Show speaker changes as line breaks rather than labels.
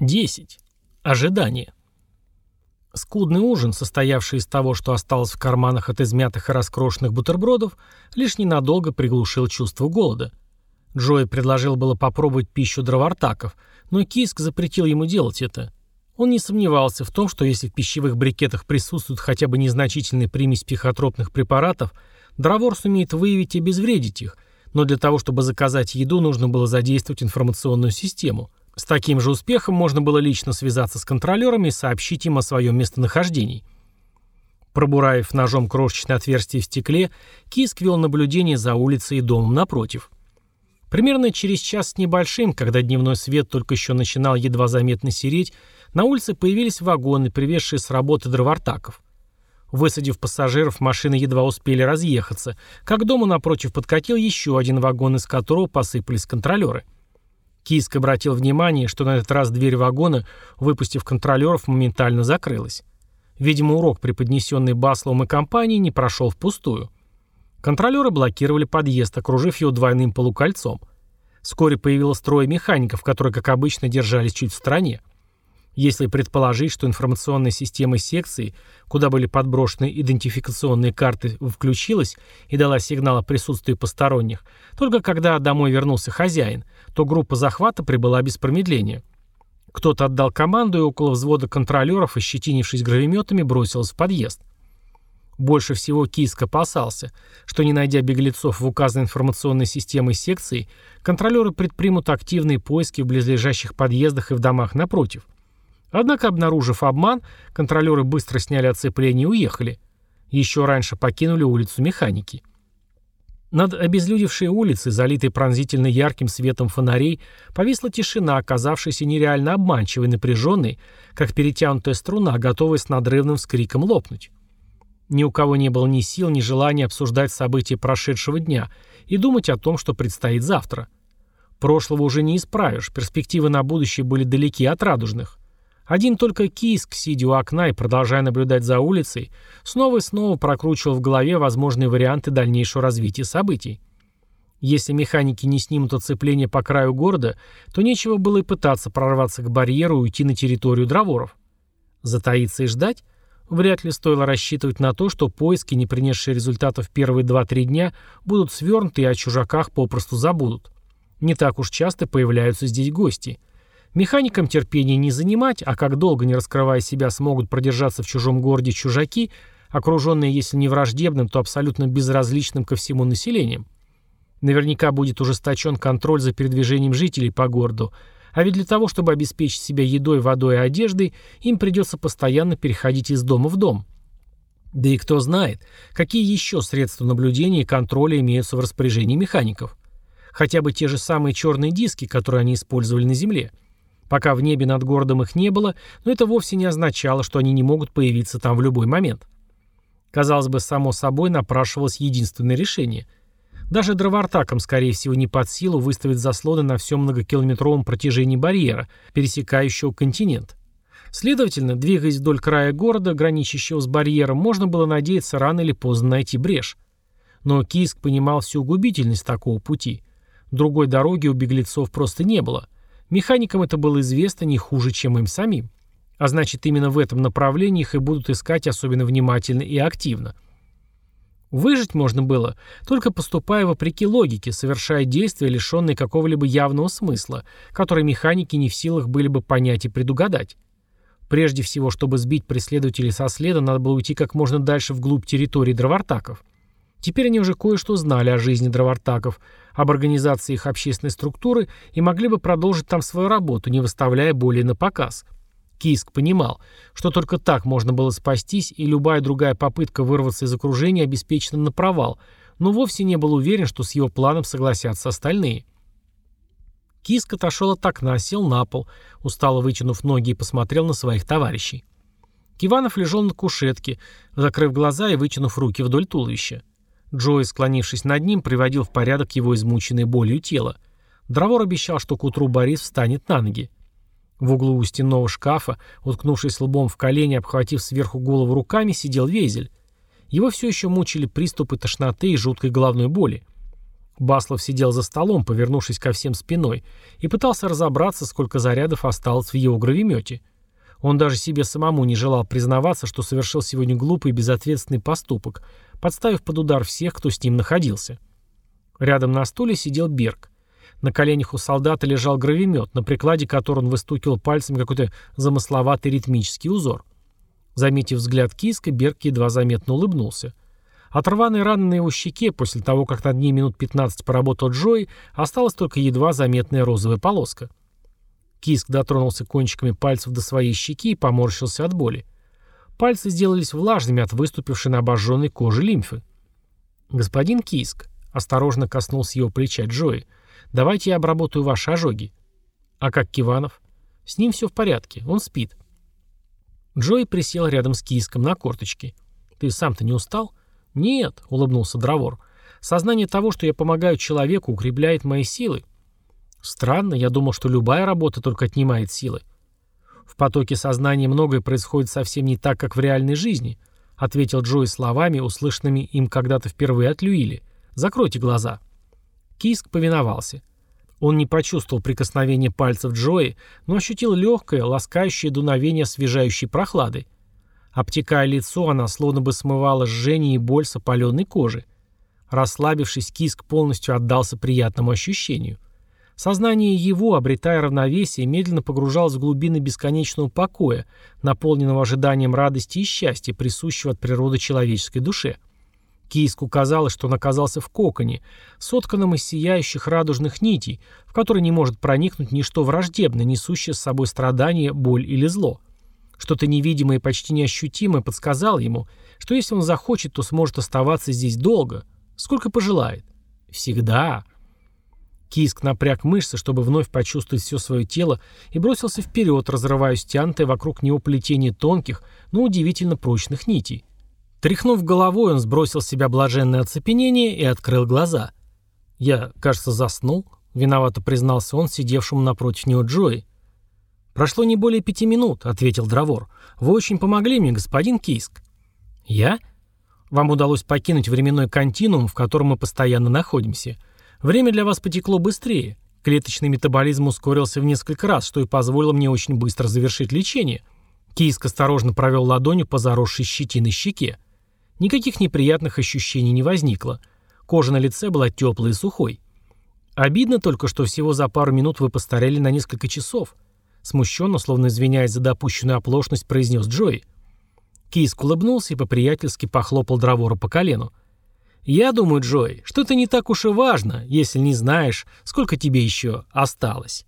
10. Ожидание. Скудный ужин, состоявший из того, что осталось в карманах от измятых и раскрошенных бутербродов, лишь ненадолго приглушил чувство голода. Джои предложил было попробовать пищу дровартаков, но Киск запретил ему делать это. Он не сомневался в том, что если в пищевых брикетах присутствует хотя бы незначительная примесь психотропных препаратов, дровор сумеет выявить и обезвредить их, но для того, чтобы заказать еду, нужно было задействовать информационную систему – с таким же успехом можно было лично связаться с контролерами и сообщить им о своем местонахождении. Пробуравив ножом крошечное отверстие в стекле, Киск вел наблюдение за улицей и домом напротив. Примерно через час с небольшим, когда дневной свет только еще начинал едва заметно сереть, на улице появились вагоны, привезшие с работы дровартаков. Высадив пассажиров, машины едва успели разъехаться, как дому напротив подкатил еще один вагон, из которого посыпались контролеры – Киск обратил внимание, что на этот раз дверь вагона, выпустив контролеров, моментально закрылась. Видимо, урок, преподнесенный Басловым и компанией, не прошел впустую. Контролеры блокировали подъезд, окружив его двойным полукольцом. Вскоре появилось трое механиков, которые, как обычно, держались чуть в стороне. Если предположить, что информационная система секции, куда были подброшены идентификационные карты, включилась и дала сигнал о присутствии посторонних, только когда домой вернулся хозяин, то группа захвата прибыла без промедления. Кто-то отдал команду, и около взвода контролеров, ощетинившись гравиметами, бросилась в подъезд. Больше всего Киск опасался, что не найдя беглецов в указанной информационной системой секции, контролеры предпримут активные поиски в близлежащих подъездах и в домах напротив – Однако, обнаружив обман, контролеры быстро сняли оцепление и уехали. Еще раньше покинули улицу механики. Над обезлюдевшей улицей, залитой пронзительно ярким светом фонарей, повисла тишина, оказавшаяся нереально обманчивой и напряженной, как перетянутая струна, готовая с надрывным скриком лопнуть. Ни у кого не было ни сил, ни желания обсуждать события прошедшего дня и думать о том, что предстоит завтра. Прошлого уже не исправишь, перспективы на будущее были далеки от радужных. Один только Киск, сидя у окна и продолжая наблюдать за улицей, снова и снова прокручивал в голове возможные варианты дальнейшего развития событий. Если механики не снимут оцепление по краю города, то нечего было и пытаться прорваться к барьеру и уйти на территорию дроворов. Затаиться и ждать? Вряд ли стоило рассчитывать на то, что поиски, не принесшие результатов первые 2-3 дня, будут свернуты и о чужаках попросту забудут. Не так уж часто появляются здесь гости – Механикам терпения не занимать, а как долго, не раскрывая себя, смогут продержаться в чужом городе чужаки, окруженные, если не враждебным, то абсолютно безразличным ко всему населением. Наверняка будет ужесточен контроль за передвижением жителей по городу, а ведь для того, чтобы обеспечить себя едой, водой и одеждой, им придется постоянно переходить из дома в дом. Да и кто знает, какие еще средства наблюдения и контроля имеются в распоряжении механиков. Хотя бы те же самые черные диски, которые они использовали на Земле – Пока в небе над городом их не было, но это вовсе не означало, что они не могут появиться там в любой момент. Казалось бы, само собой напрашивалось единственное решение. Даже дровартакам, скорее всего, не под силу выставить заслоны на всем многокилометровом протяжении барьера, пересекающего континент. Следовательно, двигаясь вдоль края города, граничащего с барьером, можно было надеяться рано или поздно найти брешь. Но Киск понимал всю губительность такого пути. Другой дороги у беглецов просто не было – Механикам это было известно не хуже, чем им самим. А значит, именно в этом направлении их и будут искать особенно внимательно и активно. Выжить можно было, только поступая вопреки логике, совершая действия, лишенные какого-либо явного смысла, которые механики не в силах были бы понять и предугадать. Прежде всего, чтобы сбить преследователей со следа, надо было уйти как можно дальше вглубь территории дровартаков. Теперь они уже кое-что знали о жизни дровартаков, об организации их общественной структуры и могли бы продолжить там свою работу, не выставляя более на показ. Киск понимал, что только так можно было спастись, и любая другая попытка вырваться из окружения обеспечена на провал, но вовсе не был уверен, что с его планом согласятся остальные. Киск отошел от окна, сел на пол, устало вытянув ноги и посмотрел на своих товарищей. Киванов лежал на кушетке, закрыв глаза и вытянув руки вдоль туловища. Джой, склонившись над ним, приводил в порядок его измученное болью тело. Дровор обещал, что к утру Борис встанет на ноги. В углу у стенного шкафа, уткнувшись лбом в колени, обхватив сверху голову руками, сидел Везель. Его все еще мучили приступы тошноты и жуткой головной боли. Баслов сидел за столом, повернувшись ко всем спиной, и пытался разобраться, сколько зарядов осталось в его гравимете. Он даже себе самому не желал признаваться, что совершил сегодня глупый и безответственный поступок, подставив под удар всех, кто с ним находился. Рядом на стуле сидел Берг. На коленях у солдата лежал гравимет, на прикладе которого он выстукивал пальцем какой-то замысловатый ритмический узор. Заметив взгляд киска, Берг едва заметно улыбнулся. От рваной раны на его щеке, после того, как над ней минут 15 поработал Джои, осталась только едва заметная розовая полоска. Киск дотронулся кончиками пальцев до своей щеки и поморщился от боли. Пальцы сделались влажными от выступившей на обожженной коже лимфы. «Господин Киск», — осторожно коснулся его плеча Джои, — «давайте я обработаю ваши ожоги». «А как Киванов?» «С ним все в порядке, он спит». Джои присел рядом с Киском на корточки. «Ты сам-то не устал?» «Нет», — улыбнулся Дровор. «Сознание того, что я помогаю человеку, укрепляет мои силы. Странно, я думал, что любая работа только отнимает силы. В потоке сознания многое происходит совсем не так, как в реальной жизни, ответил Джой словами, услышанными им когда-то впервые от Люили. Закройте глаза. Киск повиновался. Он не почувствовал прикосновения пальцев Джои, но ощутил легкое, ласкающее дуновение освежающей прохлады. Обтекая лицо, она словно бы смывала жжение и боль с опаленной кожи. Расслабившись, Киск полностью отдался приятному ощущению – Сознание его, обретая равновесие, медленно погружалось в глубины бесконечного покоя, наполненного ожиданием радости и счастья, присущего от природы человеческой душе. Кийску казалось, что он оказался в коконе, сотканном из сияющих радужных нитей, в который не может проникнуть ничто враждебное, несущее с собой страдание, боль или зло. Что-то невидимое и почти неощутимое подсказало ему, что если он захочет, то сможет оставаться здесь долго, сколько пожелает. Всегда. Киск напряг мышцы, чтобы вновь почувствовать все свое тело, и бросился вперед, разрывая стянутое вокруг него плетение тонких, но удивительно прочных нитей. Тряхнув головой, он сбросил с себя блаженное оцепенение и открыл глаза. «Я, кажется, заснул», — виновато признался он, сидевшему напротив него Джои. «Прошло не более пяти минут», — ответил Дровор. «Вы очень помогли мне, господин Киск». «Я?» «Вам удалось покинуть временной континуум, в котором мы постоянно находимся». Время для вас потекло быстрее. Клеточный метаболизм ускорился в несколько раз, что и позволило мне очень быстро завершить лечение. Кийск осторожно провел ладонью по заросшей щетиной щеке. Никаких неприятных ощущений не возникло. Кожа на лице была теплой и сухой. Обидно только, что всего за пару минут вы постарели на несколько часов. Смущенно, словно извиняясь за допущенную оплошность, произнес Джои. Кийск улыбнулся и по-приятельски похлопал Дровора по колену. Я думаю, Джой, что это не так уж и важно, если не знаешь, сколько тебе еще осталось.